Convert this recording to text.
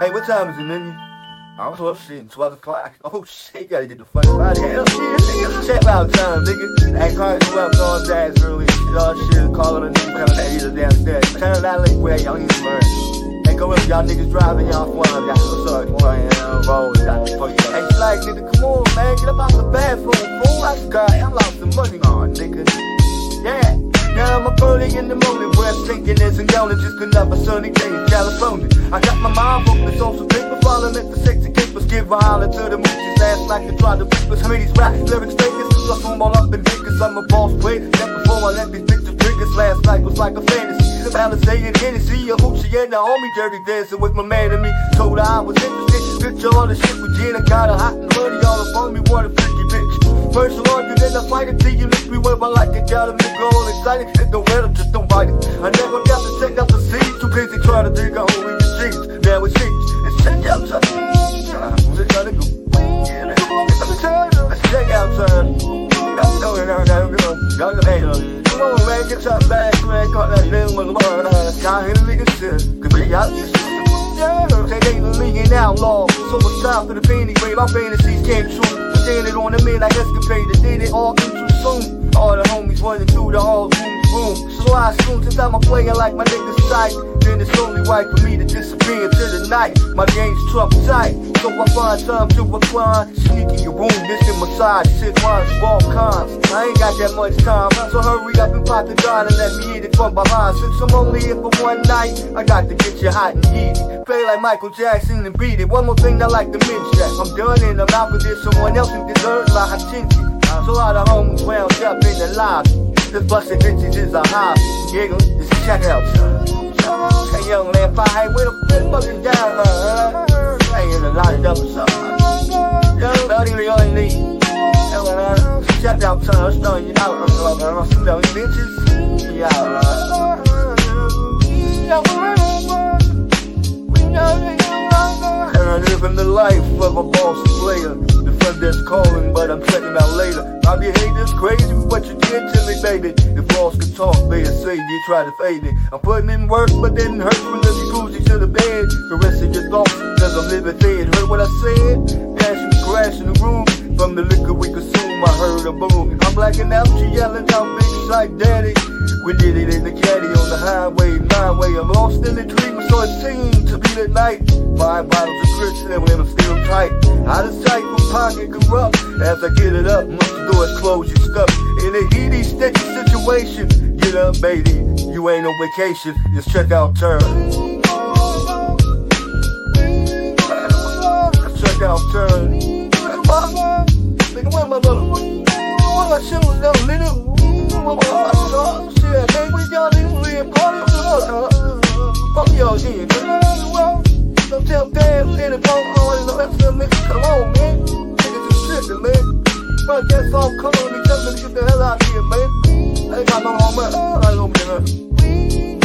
Hey, what time is it, nigga? I don't know, shit, 12 o'clock. Oh, shit, gotta get the fuck out of here. Check out time, nigga. Calling you up, going dance early. Shit, all shit, calling a nigga coming to either downstairs. Turn that late where y'all need to learn. Hey, go up, y'all niggas driving, y'all flying. Got the sorry, flying, roll, got the fuck. Hey, like, nigga, come on, man, get up out the bathroom, fool. I got, I lost some money on, nigga. Yeah. Now I'm up early in the morning, sinking and some yawning, just another sunny day in California. I got my mind focused on some paper, falling at the sexy capers, give violence to the mooches, ass like to try to beat us. These rap lyrics fakers, I them all up in niggas, I'm a boss player. That before I let these bitches triggers, last night was like a fantasy. The balance saying Hennessy, a hoochie and Naomi, dirty dancing with my man and me. Told her I was interested, picture all the shit with Gina, got her hot and money all up on me, what a freaky bitch. First of all, you then I fight it till you where I like it, got a nigga all excited, shit don't him, just don't bite it. I never got to take out the seeds, too busy trying to dig a hole in your jeans. Now it's six, it's check out time. It gotta go? It's check out time. I'm going out there, y'all can hate on Come on, man, get your back, man, caught that little motherfucker. Got him in the shit, could be out this yeah, they ain't a league outlaw. So it's time for the penny wave. My fantasies came true. Standing on the midnight escapade, did it all soon. All the homies running through the halls, boom, boom. So I soon since I'm a player like my niggas sight. Then it's only right for me to disappear to the night. My game's trouble tight, so I find time to recline. Sneaking your room, this in massage, shit, wines, ball cons. I ain't got that much time, so hurry up and pop the gun and let me hit it from behind. Since I'm only here for one night, I got to get you hot and heated. Play like Michael Jackson and beat it. One more thing I like to mention, I'm done and I'm out with this. Someone else who deserves my attention. So all the homies wound up in the lobby. This busted bitches is a hobby. Giggle, it's a check out. Hey, young man, fire, where the fuck down, huh? Hey, in a lot of double songs. Young, buddy, we only need. Check out time, starting you out. I'm some young bitches. Yeah, and I'm living the life of a boss player. Calling, but I'm checking out later. I be haters crazy what you did to me, baby. If boss could talk, they'd say you try to fade me. I'm putting in work, but didn't hurt from the jacuzzi to the bed. The rest of your thoughts, cause I'm living fed. Heard what I said? Dashing, crashing the room. From the liquor we consume, I heard a boom. I'm blacking out, she yelling out, bitch, like daddy. We did it in the caddy on the highway, nine way. I'm lost in the dream, so it seemed to be the night. Five bottles of Cristal and when I'm still tight. Out of sight from pocket corrupt. As I get it up, once the doors close, you're stuck in a heady, sticky situation. Get up, baby, you ain't on vacation. Just check out turn. Spread that song, come on, we just to get the hell out of here, man. I ain't got no homework. I ain't opening up.